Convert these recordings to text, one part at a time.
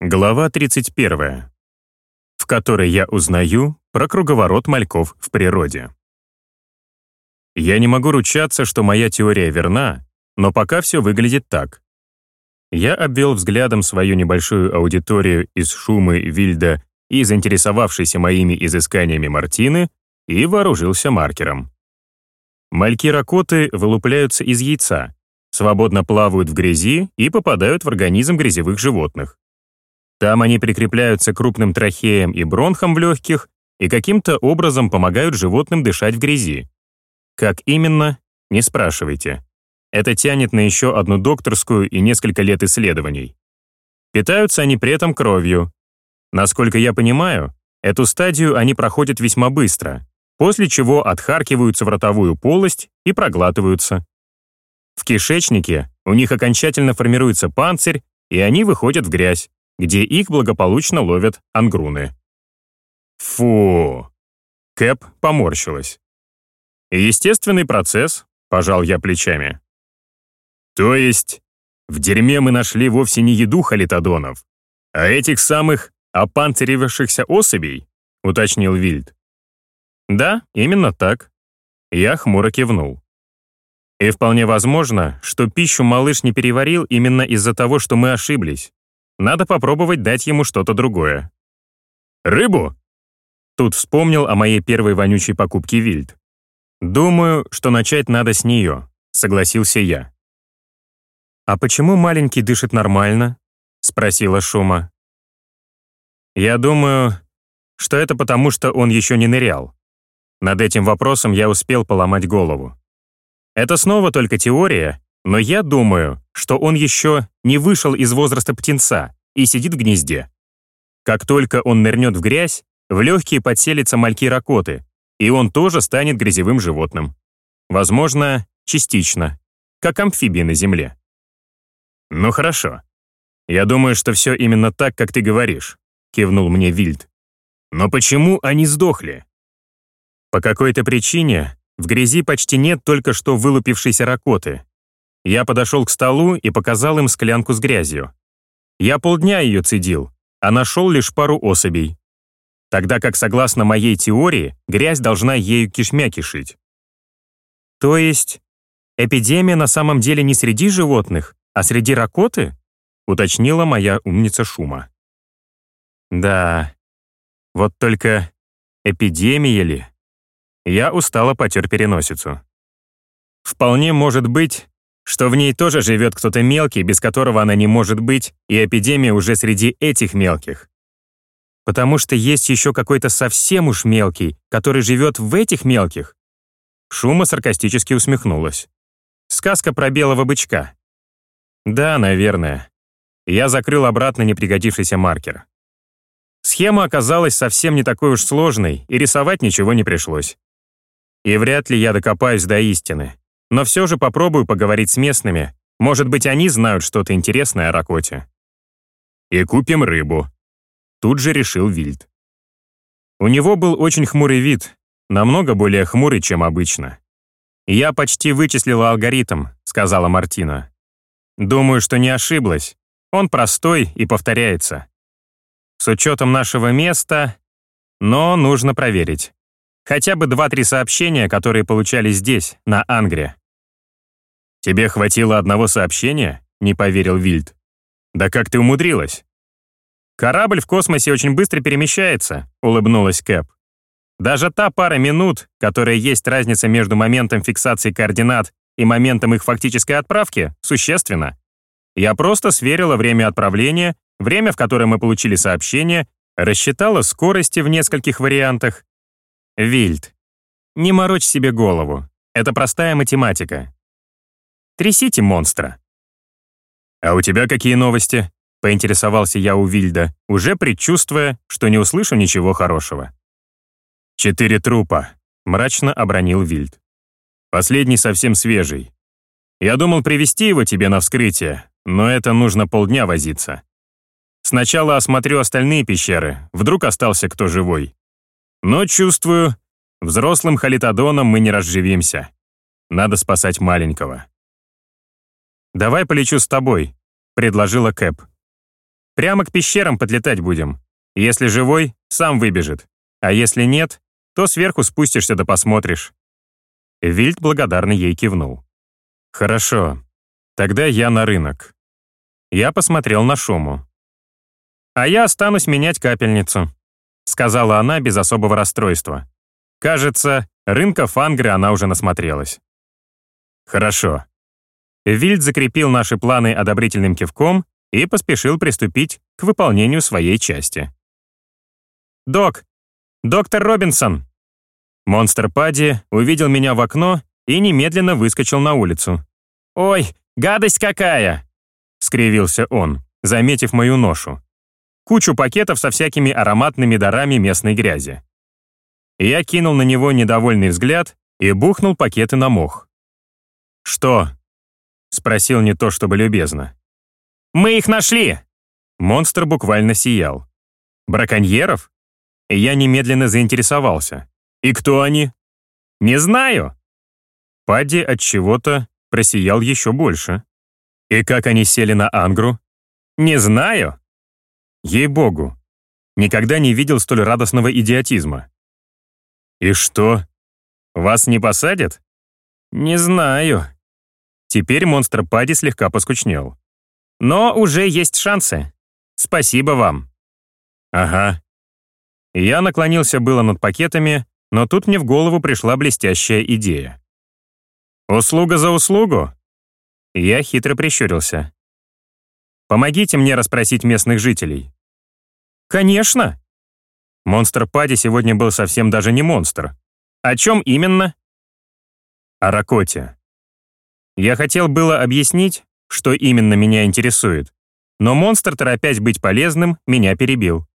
Глава 31, в которой я узнаю про круговорот мальков в природе. Я не могу ручаться, что моя теория верна, но пока все выглядит так. Я обвел взглядом свою небольшую аудиторию из Шумы, Вильда и заинтересовавшейся моими изысканиями Мартины и вооружился маркером. Мальки-ракоты вылупляются из яйца, свободно плавают в грязи и попадают в организм грязевых животных. Там они прикрепляются крупным трахеям и бронхам в легких и каким-то образом помогают животным дышать в грязи. Как именно, не спрашивайте. Это тянет на еще одну докторскую и несколько лет исследований. Питаются они при этом кровью. Насколько я понимаю, эту стадию они проходят весьма быстро, после чего отхаркиваются в ротовую полость и проглатываются. В кишечнике у них окончательно формируется панцирь, и они выходят в грязь где их благополучно ловят ангруны. Фу! Кэп поморщилась. Естественный процесс, пожал я плечами. То есть, в дерьме мы нашли вовсе не еду халитодонов, а этих самых опанцирившихся особей, уточнил Вильд. Да, именно так. Я хмуро кивнул. И вполне возможно, что пищу малыш не переварил именно из-за того, что мы ошиблись. Надо попробовать дать ему что-то другое. «Рыбу?» Тут вспомнил о моей первой вонючей покупке Вильд. «Думаю, что начать надо с нее», — согласился я. «А почему маленький дышит нормально?» — спросила Шума. «Я думаю, что это потому, что он еще не нырял. Над этим вопросом я успел поломать голову. Это снова только теория, но я думаю, что он еще не вышел из возраста птенца и сидит в гнезде. Как только он нырнет в грязь, в легкие подселятся мальки-ракоты, и он тоже станет грязевым животным. Возможно, частично, как амфибии на Земле. «Ну хорошо. Я думаю, что все именно так, как ты говоришь», — кивнул мне Вильд. «Но почему они сдохли?» По какой-то причине в грязи почти нет только что вылупившейся ракоты, я подошел к столу и показал им склянку с грязью. Я полдня ее цедил, а нашел лишь пару особей. Тогда как, согласно моей теории, грязь должна ею кишмя кишить. То есть, эпидемия на самом деле не среди животных, а среди ракоты? Уточнила моя умница Шума. Да, вот только эпидемия ли? Я устало потер переносицу. Вполне может быть, что в ней тоже живет кто-то мелкий, без которого она не может быть, и эпидемия уже среди этих мелких. Потому что есть еще какой-то совсем уж мелкий, который живет в этих мелких. Шума саркастически усмехнулась. Сказка про белого бычка. Да, наверное. Я закрыл обратно непригодившийся маркер. Схема оказалась совсем не такой уж сложной, и рисовать ничего не пришлось. И вряд ли я докопаюсь до истины. Но все же попробую поговорить с местными. Может быть, они знают что-то интересное о Ракоте. «И купим рыбу», — тут же решил Вильд. У него был очень хмурый вид, намного более хмурый, чем обычно. «Я почти вычислила алгоритм», — сказала Мартина. «Думаю, что не ошиблась. Он простой и повторяется. С учетом нашего места, но нужно проверить. Хотя бы два-три сообщения, которые получали здесь, на Ангре. «Тебе хватило одного сообщения?» — не поверил Вильд. «Да как ты умудрилась?» «Корабль в космосе очень быстро перемещается», — улыбнулась Кэп. «Даже та пара минут, которая есть разница между моментом фиксации координат и моментом их фактической отправки, существенна. Я просто сверила время отправления, время, в которое мы получили сообщение, рассчитала скорости в нескольких вариантах Вильд. Не морочь себе голову. Это простая математика. Трясите монстра. «А у тебя какие новости?» — поинтересовался я у Вильда, уже предчувствуя, что не услышу ничего хорошего. «Четыре трупа», — мрачно обронил Вильд. «Последний совсем свежий. Я думал привести его тебе на вскрытие, но это нужно полдня возиться. Сначала осмотрю остальные пещеры, вдруг остался кто живой. Но чувствую, взрослым халитодоном мы не разживимся. Надо спасать маленького. «Давай полечу с тобой», — предложила Кэп. прямо к пещерам подлетать будем. Если живой, сам выбежит. А если нет, то сверху спустишься да посмотришь». Вильд благодарно ей кивнул. «Хорошо. Тогда я на рынок». Я посмотрел на Шуму. «А я останусь менять капельницу», — сказала она без особого расстройства. Кажется, рынка Фангры она уже насмотрелась. «Хорошо». Вильд закрепил наши планы одобрительным кивком и поспешил приступить к выполнению своей части. «Док! Доктор Робинсон!» Монстр Падди увидел меня в окно и немедленно выскочил на улицу. «Ой, гадость какая!» — скривился он, заметив мою ношу. Кучу пакетов со всякими ароматными дарами местной грязи. Я кинул на него недовольный взгляд и бухнул пакеты на мох. «Что?» — спросил не то чтобы любезно. «Мы их нашли!» Монстр буквально сиял. «Браконьеров?» Я немедленно заинтересовался. «И кто они?» «Не знаю». Падди от чего-то просиял еще больше. «И как они сели на Ангру?» «Не знаю». Ей-богу, никогда не видел столь радостного идиотизма. «И что? Вас не посадят?» «Не знаю». Теперь монстр Падди слегка поскучнел. «Но уже есть шансы. Спасибо вам». «Ага». Я наклонился было над пакетами, но тут мне в голову пришла блестящая идея. «Услуга за услугу?» Я хитро прищурился. «Помогите мне расспросить местных жителей». «Конечно!» Монстр Пади сегодня был совсем даже не монстр. О чем именно? О Ракоте. Я хотел было объяснить, что именно меня интересует, но монстр, торопясь быть полезным, меня перебил.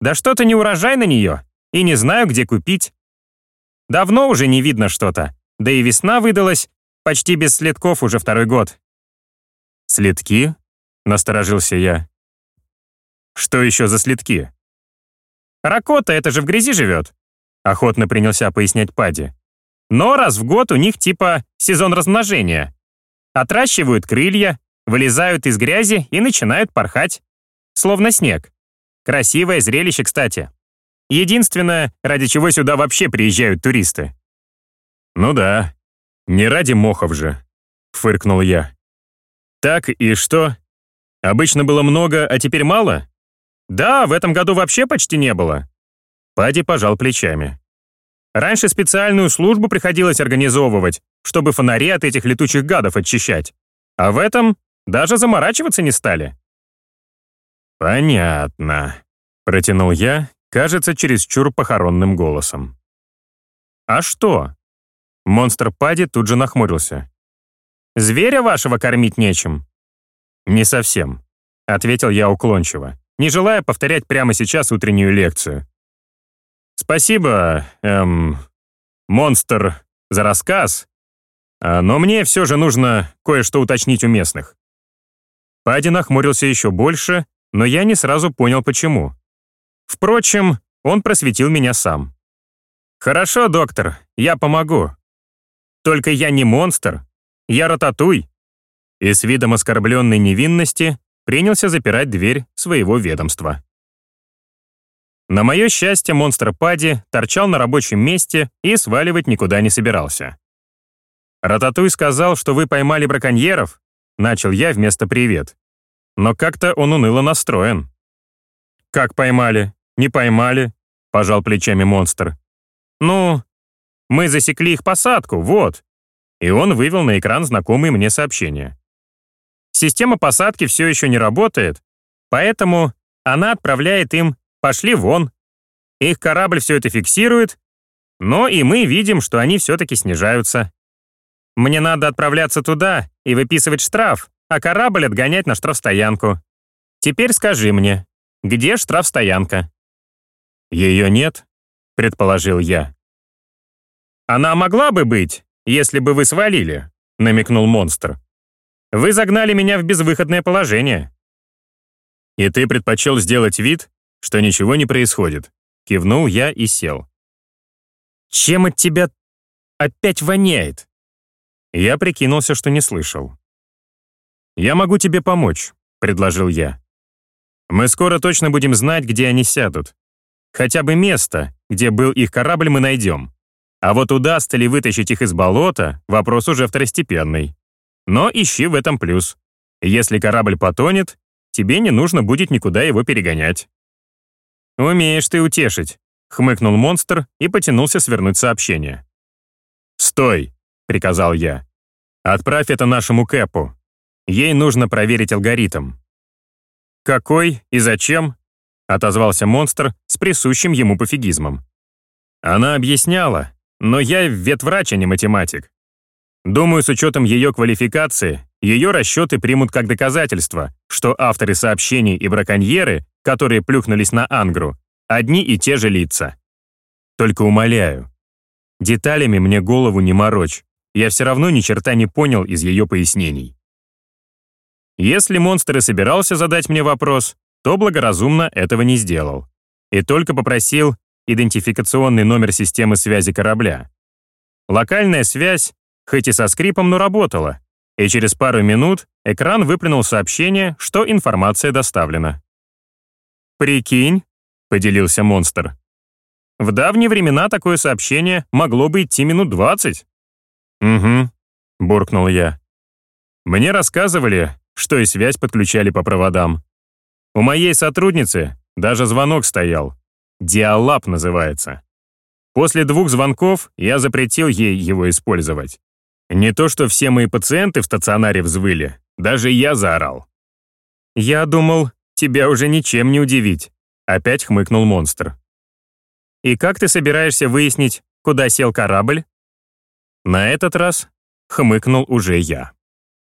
Да что-то не урожай на нее, и не знаю, где купить. Давно уже не видно что-то, да и весна выдалась почти без следков уже второй год. «Следки?» — насторожился я. «Что еще за следки?» «Ракота, это же в грязи живет», — охотно принялся пояснять Пади. «Но раз в год у них типа сезон размножения. Отращивают крылья, вылезают из грязи и начинают порхать. Словно снег. Красивое зрелище, кстати. Единственное, ради чего сюда вообще приезжают туристы. «Ну да, не ради мохов же», — фыркнул я. «Так и что? Обычно было много, а теперь мало?» «Да, в этом году вообще почти не было». Пади пожал плечами. «Раньше специальную службу приходилось организовывать, чтобы фонари от этих летучих гадов очищать. А в этом даже заморачиваться не стали». «Понятно», — протянул я, кажется, чересчур похоронным голосом. «А что?» Монстр Пади тут же нахмурился. «Зверя вашего кормить нечем?» «Не совсем», — ответил я уклончиво, не желая повторять прямо сейчас утреннюю лекцию. «Спасибо, эм, монстр, за рассказ, а, но мне все же нужно кое-что уточнить у местных». Пади нахмурился еще больше, но я не сразу понял, почему. Впрочем, он просветил меня сам. «Хорошо, доктор, я помогу. Только я не монстр, я рататуй». И с видом оскорбленной невинности принялся запирать дверь своего ведомства. На мое счастье, монстр Пади торчал на рабочем месте и сваливать никуда не собирался. «Рататуй сказал, что вы поймали браконьеров», — начал я вместо «привет». Но как-то он уныло настроен. «Как поймали? Не поймали?» — пожал плечами монстр. «Ну, мы засекли их посадку, вот». И он вывел на экран знакомые мне сообщения. Система посадки все еще не работает, поэтому она отправляет им «пошли вон». Их корабль все это фиксирует, но и мы видим, что они все-таки снижаются. Мне надо отправляться туда и выписывать штраф, а корабль отгонять на штрафстоянку. Теперь скажи мне, где штрафстоянка?» «Ее нет», — предположил я. «Она могла бы быть, если бы вы свалили», — намекнул монстр. «Вы загнали меня в безвыходное положение». «И ты предпочел сделать вид, что ничего не происходит», — кивнул я и сел. «Чем от тебя опять воняет?» Я прикинулся, что не слышал. «Я могу тебе помочь», — предложил я. Мы скоро точно будем знать, где они сядут. Хотя бы место, где был их корабль, мы найдем. А вот удастся ли вытащить их из болота, вопрос уже второстепенный. Но ищи в этом плюс. Если корабль потонет, тебе не нужно будет никуда его перегонять. «Умеешь ты утешить», — хмыкнул монстр и потянулся свернуть сообщение. «Стой!» — приказал я. «Отправь это нашему Кэпу. Ей нужно проверить алгоритм». «Какой и зачем?» — отозвался монстр с присущим ему пофигизмом. Она объясняла, но я ветврач, а не математик. Думаю, с учетом ее квалификации, ее расчеты примут как доказательство, что авторы сообщений и браконьеры, которые плюхнулись на Ангру, одни и те же лица. Только умоляю, деталями мне голову не морочь, я все равно ни черта не понял из ее пояснений. Если монстр и собирался задать мне вопрос, то благоразумно этого не сделал. И только попросил идентификационный номер системы связи корабля. Локальная связь, хоть и со скрипом, но работала, и через пару минут экран выплюнул сообщение, что информация доставлена. «Прикинь», — поделился монстр. «В давние времена такое сообщение могло бы идти минут двадцать». «Угу», — буркнул я. «Мне рассказывали, что и связь подключали по проводам. У моей сотрудницы даже звонок стоял. Диалаб называется. После двух звонков я запретил ей его использовать. Не то что все мои пациенты в стационаре взвыли, даже я заорал. «Я думал, тебя уже ничем не удивить», — опять хмыкнул монстр. «И как ты собираешься выяснить, куда сел корабль?» На этот раз хмыкнул уже я.